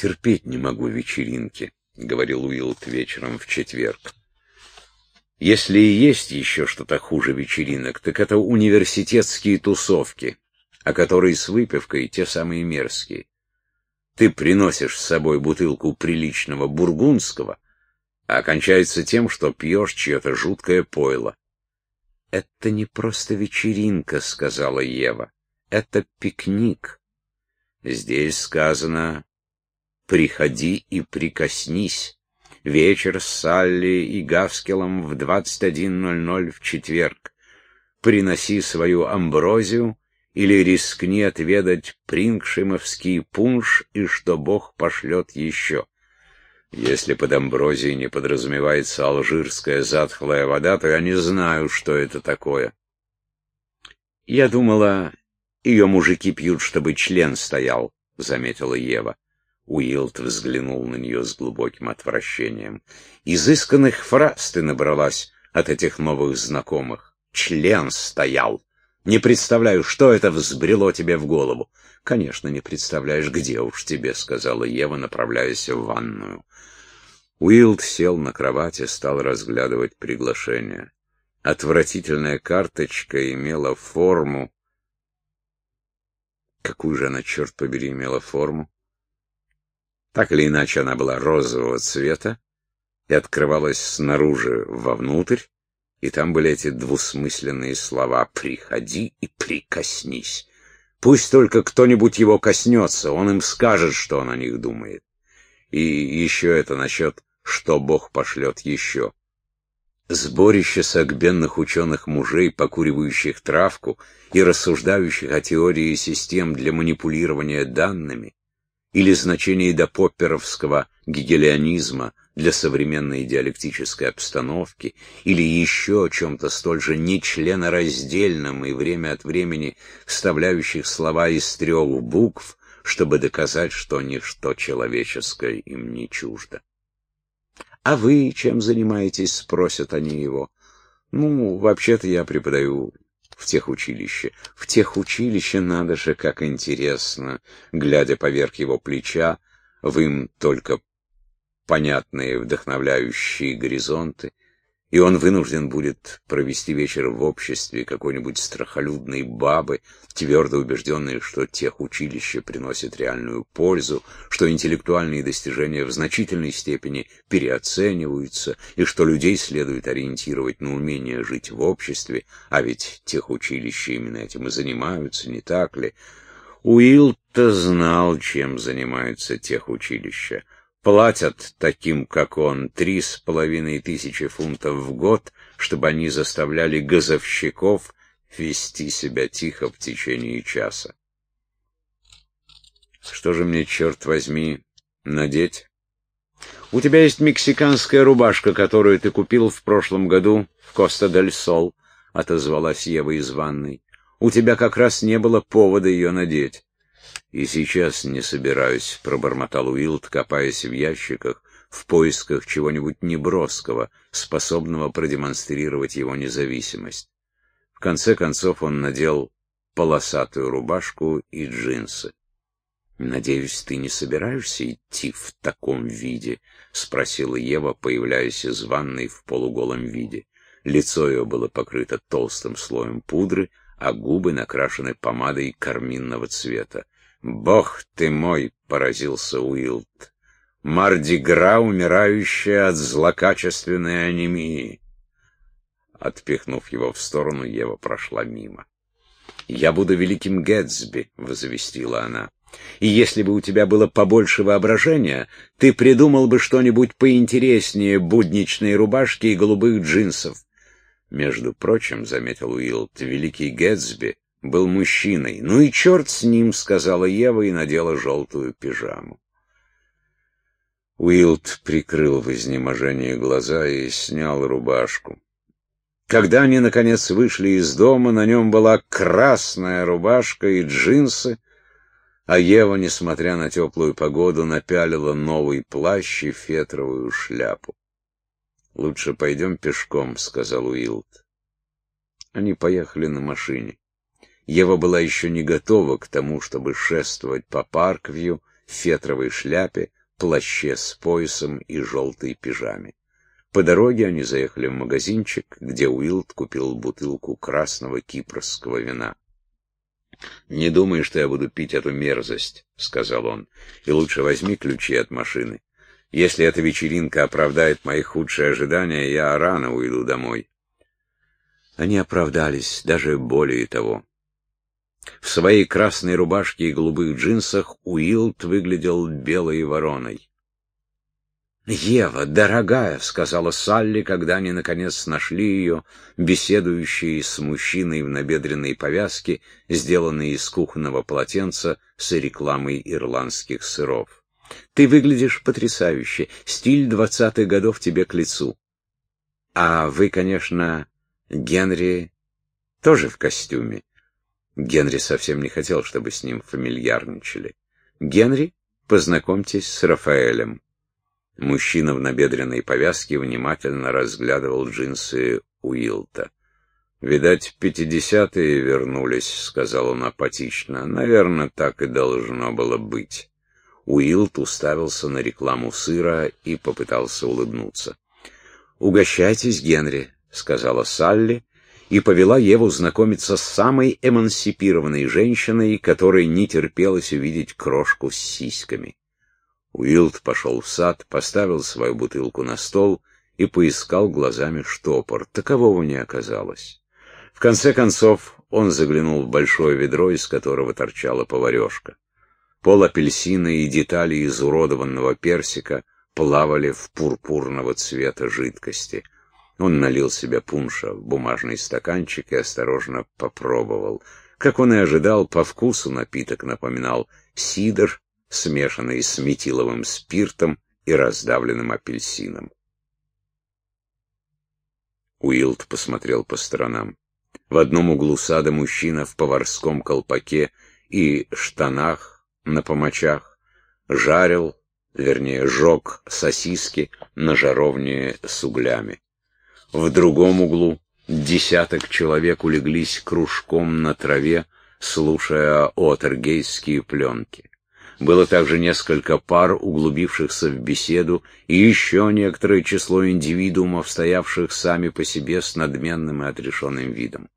«Терпеть не могу вечеринки», — говорил Уилд вечером в четверг. «Если и есть еще что-то хуже вечеринок, так это университетские тусовки, а которые с выпивкой те самые мерзкие. Ты приносишь с собой бутылку приличного бургундского, а окончается тем, что пьешь чье-то жуткое пойло. «Это не просто вечеринка», — сказала Ева. «Это пикник. Здесь сказано «приходи и прикоснись». Вечер с Салли и Гавскелом в 21.00 в четверг. Приноси свою амброзию или рискни отведать прингшимовский пунш, и что Бог пошлет еще. Если под амброзией не подразумевается алжирская затхлая вода, то я не знаю, что это такое. Я думала, ее мужики пьют, чтобы член стоял, — заметила Ева. Уилд взглянул на нее с глубоким отвращением. Изысканных фраз ты набралась от этих новых знакомых. Член стоял. Не представляю, что это взбрело тебе в голову. Конечно, не представляешь, где уж тебе, — сказала Ева, направляясь в ванную. Уилд сел на кровати, стал разглядывать приглашение. Отвратительная карточка имела форму. Какую же она, черт побери, имела форму? Так или иначе, она была розового цвета и открывалась снаружи вовнутрь, и там были эти двусмысленные слова «приходи и прикоснись». Пусть только кто-нибудь его коснется, он им скажет, что он о них думает. И еще это насчет что Бог пошлет еще. Сборище согбенных ученых мужей, покуривающих травку и рассуждающих о теории систем для манипулирования данными, или значении допопперовского гегелианизма для современной диалектической обстановки, или еще о чем-то столь же нечленораздельном и время от времени вставляющих слова из трех букв, чтобы доказать, что ничто человеческое им не чуждо. «А вы чем занимаетесь?» — спросят они его. «Ну, вообще-то я преподаю в техучилище. В техучилище надо же, как интересно!» Глядя поверх его плеча, в им только понятные вдохновляющие горизонты и он вынужден будет провести вечер в обществе какой-нибудь страхолюдной бабы, твердо убежденной, что техучилище приносит реальную пользу, что интеллектуальные достижения в значительной степени переоцениваются, и что людей следует ориентировать на умение жить в обществе, а ведь техучилища именно этим и занимаются, не так ли? Уилл-то знал, чем занимаются техучилища платят таким, как он, три с половиной тысячи фунтов в год, чтобы они заставляли газовщиков вести себя тихо в течение часа. Что же мне, черт возьми, надеть? У тебя есть мексиканская рубашка, которую ты купил в прошлом году в Коста-дель-Сол, — отозвалась Ева из ванной. У тебя как раз не было повода ее надеть. «И сейчас не собираюсь», — пробормотал Уилд, копаясь в ящиках, в поисках чего-нибудь неброского, способного продемонстрировать его независимость. В конце концов он надел полосатую рубашку и джинсы. «Надеюсь, ты не собираешься идти в таком виде?» — спросила Ева, появляясь из ванной в полуголом виде. Лицо ее было покрыто толстым слоем пудры, а губы накрашены помадой карминного цвета. «Бог ты мой!» — поразился Уилд. «Мардигра, умирающая от злокачественной анемии!» Отпихнув его в сторону, Ева прошла мимо. «Я буду великим Гэтсби», — возвестила она. «И если бы у тебя было побольше воображения, ты придумал бы что-нибудь поинтереснее будничной рубашки и голубых джинсов». «Между прочим», — заметил Уилд, — «великий Гэтсби был мужчиной. «Ну и черт с ним», — сказала Ева и надела желтую пижаму. Уилд прикрыл в изнеможении глаза и снял рубашку. Когда они, наконец, вышли из дома, на нем была красная рубашка и джинсы, а Ева, несмотря на теплую погоду, напялила новый плащ и фетровую шляпу. «Лучше пойдем пешком», — сказал Уилд. Они поехали на машине. Ева была еще не готова к тому, чтобы шествовать по Парквью, фетровой шляпе, плаще с поясом и желтой пижаме. По дороге они заехали в магазинчик, где Уилд купил бутылку красного кипрского вина. «Не думай, что я буду пить эту мерзость», — сказал он, — «и лучше возьми ключи от машины. Если эта вечеринка оправдает мои худшие ожидания, я рано уйду домой». Они оправдались, даже более того. В своей красной рубашке и голубых джинсах Уилд выглядел белой вороной. «Ева, дорогая», — сказала Салли, когда они наконец нашли ее, беседующей с мужчиной в набедренной повязке, сделанной из кухонного полотенца с рекламой ирландских сыров. «Ты выглядишь потрясающе. Стиль двадцатых годов тебе к лицу. А вы, конечно, Генри тоже в костюме». Генри совсем не хотел, чтобы с ним фамильярничали. «Генри, познакомьтесь с Рафаэлем». Мужчина в набедренной повязке внимательно разглядывал джинсы Уилта. «Видать, пятидесятые вернулись», — сказал он апатично. «Наверное, так и должно было быть». Уилт уставился на рекламу сыра и попытался улыбнуться. «Угощайтесь, Генри», — сказала Салли, и повела Еву знакомиться с самой эмансипированной женщиной, которой не терпелось увидеть крошку с сиськами. Уилд пошел в сад, поставил свою бутылку на стол и поискал глазами штопор. Такового не оказалось. В конце концов он заглянул в большое ведро, из которого торчала поварешка. Пол апельсина и детали изуродованного персика плавали в пурпурного цвета жидкости. Он налил себе пунша в бумажный стаканчик и осторожно попробовал. Как он и ожидал, по вкусу напиток напоминал сидр смешанный с метиловым спиртом и раздавленным апельсином. Уилд посмотрел по сторонам. В одном углу сада мужчина в поварском колпаке и штанах на помочах жарил, вернее, жег сосиски на жаровне с углями. В другом углу десяток человек улеглись кружком на траве, слушая отергейские пленки. Было также несколько пар, углубившихся в беседу, и еще некоторое число индивидуумов, стоявших сами по себе с надменным и отрешенным видом.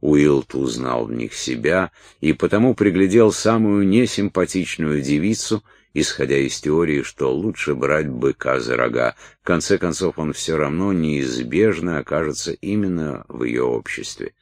Уилт узнал в них себя и потому приглядел самую несимпатичную девицу, исходя из теории, что лучше брать быка за рога. В конце концов, он все равно неизбежно окажется именно в ее обществе.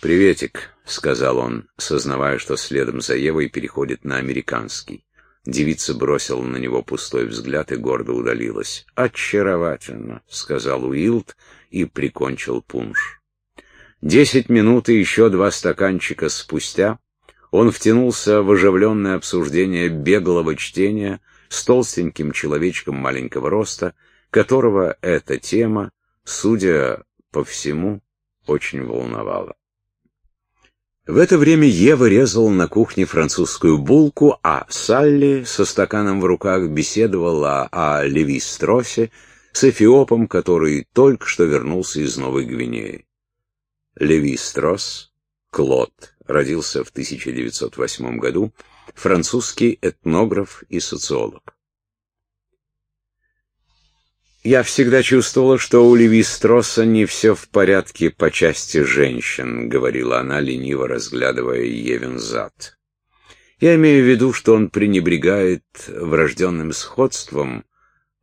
«Приветик», — сказал он, сознавая, что следом за Евой переходит на американский. Девица бросила на него пустой взгляд и гордо удалилась. «Очаровательно», — сказал Уилд и прикончил пунш. Десять минут и еще два стаканчика спустя он втянулся в оживленное обсуждение беглого чтения с толстеньким человечком маленького роста, которого эта тема, судя по всему, очень волновала. В это время Ева резала на кухне французскую булку, а Салли со стаканом в руках беседовала о Леви Стросе с эфиопом, который только что вернулся из Новой Гвинеи. Леви Строс, Клод, родился в 1908 году, французский этнограф и социолог. Я всегда чувствовала, что у Леви Стросса не все в порядке по части женщин, говорила она, лениво разглядывая Евин зад. Я имею в виду, что он пренебрегает врожденным сходством.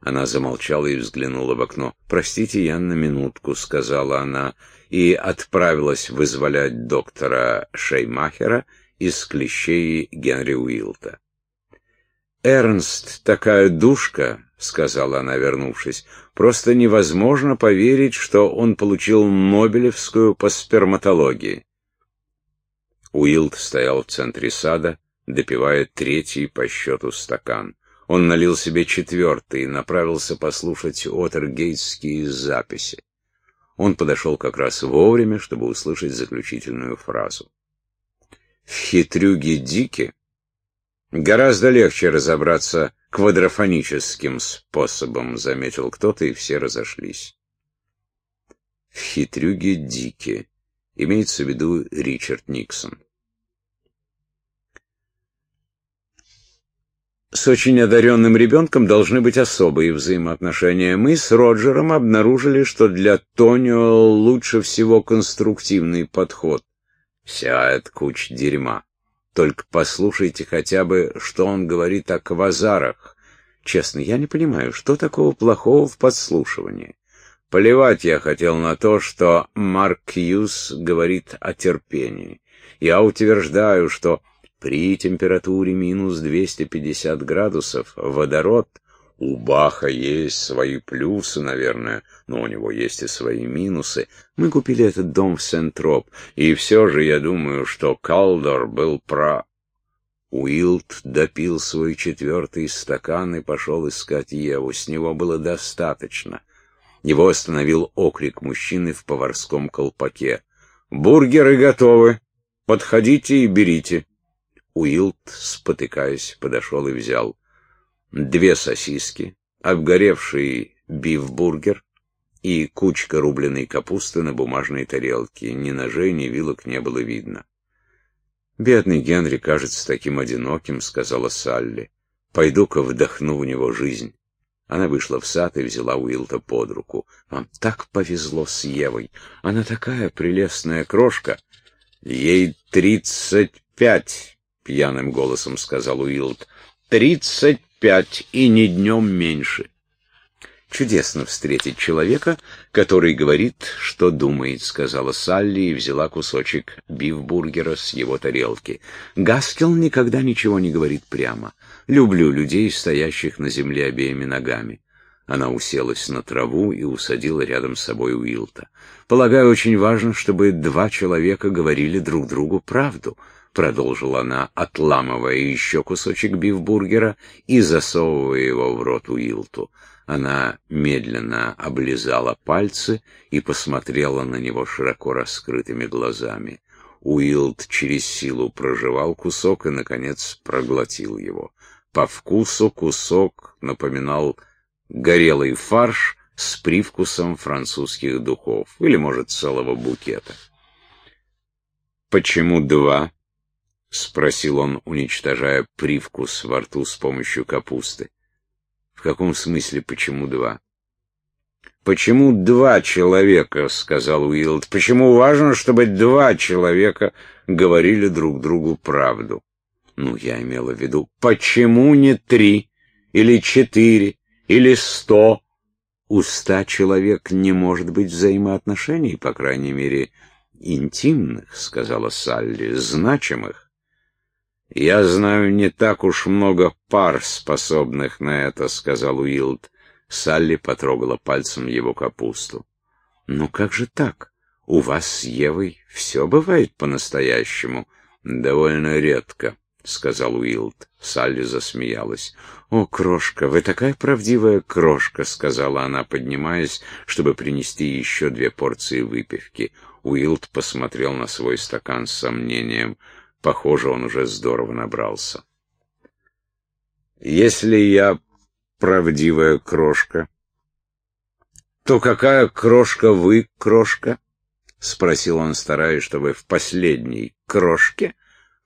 Она замолчала и взглянула в окно. «Простите, я на минутку», — сказала она, и отправилась вызволять доктора Шеймахера из клещей Генри Уилта. «Эрнст такая душка», — сказала она, вернувшись. «Просто невозможно поверить, что он получил Нобелевскую по сперматологии». Уилд стоял в центре сада, допивая третий по счету стакан. Он налил себе четвертый и направился послушать Отергейтские записи. Он подошел как раз вовремя, чтобы услышать заключительную фразу. В хитрюге Дике гораздо легче разобраться квадрофоническим способом, заметил кто-то, и все разошлись. В хитрюге Дике имеется в виду Ричард Никсон. С очень одаренным ребенком должны быть особые взаимоотношения. Мы с Роджером обнаружили, что для Тонио лучше всего конструктивный подход. Вся эта куча дерьма. Только послушайте хотя бы, что он говорит о квазарах. Честно, я не понимаю, что такого плохого в подслушивании. Плевать я хотел на то, что Марк Хьюз говорит о терпении. Я утверждаю, что при температуре минус 250 градусов водород у Баха есть свои плюсы, наверное, но у него есть и свои минусы. Мы купили этот дом в Сент-Троп, и все же я думаю, что Калдор был про... Уилд допил свой четвертый стакан и пошел искать Еву. С него было достаточно. Его остановил окрик мужчины в поварском колпаке. «Бургеры готовы! Подходите и берите!» Уилд, спотыкаясь, подошел и взял две сосиски, обгоревший бифбургер и кучка рубленой капусты на бумажной тарелке. Ни ножей, ни вилок не было видно. «Бедный Генри кажется таким одиноким», — сказала Салли. «Пойду-ка вдохну в него жизнь». Она вышла в сад и взяла Уилта под руку. «Вам так повезло с Евой. Она такая прелестная крошка. Ей тридцать пять», — пьяным голосом сказал Уилт. «Тридцать пять и не днем меньше». «Чудесно встретить человека, который говорит, что думает», — сказала Салли и взяла кусочек бифбургера с его тарелки. «Гаскел никогда ничего не говорит прямо. Люблю людей, стоящих на земле обеими ногами». Она уселась на траву и усадила рядом с собой Уилта. «Полагаю, очень важно, чтобы два человека говорили друг другу правду», — продолжила она, отламывая еще кусочек бифбургера и засовывая его в рот Уилту. Она медленно облизала пальцы и посмотрела на него широко раскрытыми глазами. Уилд через силу прожевал кусок и, наконец, проглотил его. По вкусу кусок напоминал горелый фарш с привкусом французских духов, или, может, целого букета. «Почему два?» — спросил он, уничтожая привкус во рту с помощью капусты. В каком смысле почему два? Почему два человека, сказал Уилд. Почему важно, чтобы два человека говорили друг другу правду? Ну, я имела в виду, почему не три или четыре или сто? У ста человек не может быть взаимоотношений, по крайней мере, интимных, сказала Салли, значимых. «Я знаю не так уж много пар, способных на это», — сказал Уилд. Салли потрогала пальцем его капусту. «Ну как же так? У вас с Евой все бывает по-настоящему?» «Довольно редко», — сказал Уилд. Салли засмеялась. «О, крошка, вы такая правдивая крошка», — сказала она, поднимаясь, чтобы принести еще две порции выпивки. Уилд посмотрел на свой стакан с сомнением — Похоже, он уже здорово набрался. Если я правдивая крошка, то какая крошка вы, крошка? — спросил он, стараясь, чтобы в последней крошке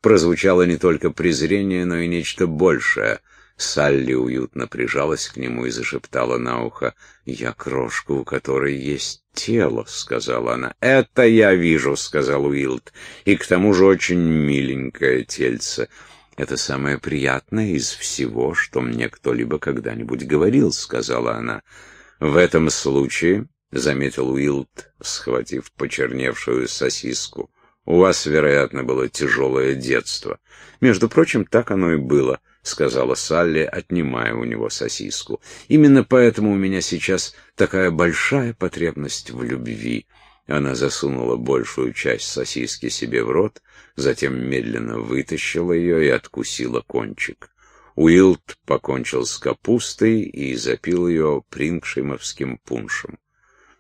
прозвучало не только презрение, но и нечто большее — Салли уютно прижалась к нему и зашептала на ухо. «Я крошка, у которой есть тело», — сказала она. «Это я вижу», — сказал Уилд. «И к тому же очень миленькое тельце. Это самое приятное из всего, что мне кто-либо когда-нибудь говорил», — сказала она. «В этом случае», — заметил Уилд, схватив почерневшую сосиску, — «у вас, вероятно, было тяжелое детство. Между прочим, так оно и было». — сказала Салли, отнимая у него сосиску. «Именно поэтому у меня сейчас такая большая потребность в любви». Она засунула большую часть сосиски себе в рот, затем медленно вытащила ее и откусила кончик. Уилд покончил с капустой и запил ее прингшимовским пуншем.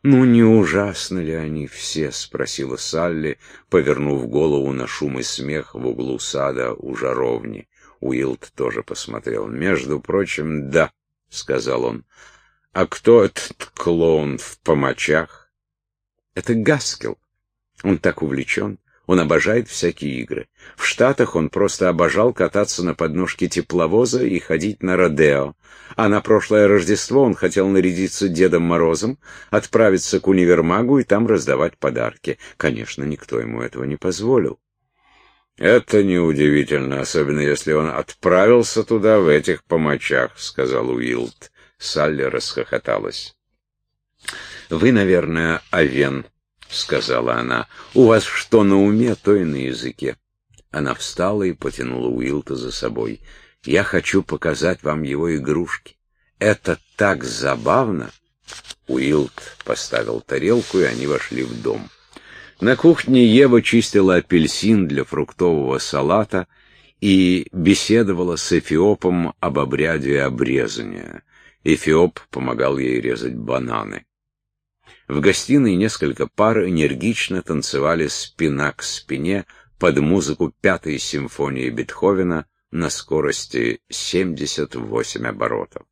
«Ну, не ужасно ли они все?» — спросила Салли, повернув голову на шум и смех в углу сада у жаровни. Уилд тоже посмотрел. «Между прочим, да», — сказал он. «А кто этот клоун в помочах?» «Это Гаскел. Он так увлечен. Он обожает всякие игры. В Штатах он просто обожал кататься на подножке тепловоза и ходить на Родео. А на прошлое Рождество он хотел нарядиться Дедом Морозом, отправиться к универмагу и там раздавать подарки. Конечно, никто ему этого не позволил. «Это неудивительно, особенно если он отправился туда в этих помочах», — сказал Уилд. Салли расхохоталась. «Вы, наверное, Овен», — сказала она. «У вас что на уме, то и на языке». Она встала и потянула Уилта за собой. «Я хочу показать вам его игрушки. Это так забавно!» Уилт поставил тарелку, и они вошли в дом. На кухне Ева чистила апельсин для фруктового салата и беседовала с Эфиопом об обряде обрезания. Эфиоп помогал ей резать бананы. В гостиной несколько пар энергично танцевали спина к спине под музыку пятой симфонии Бетховена на скорости 78 оборотов.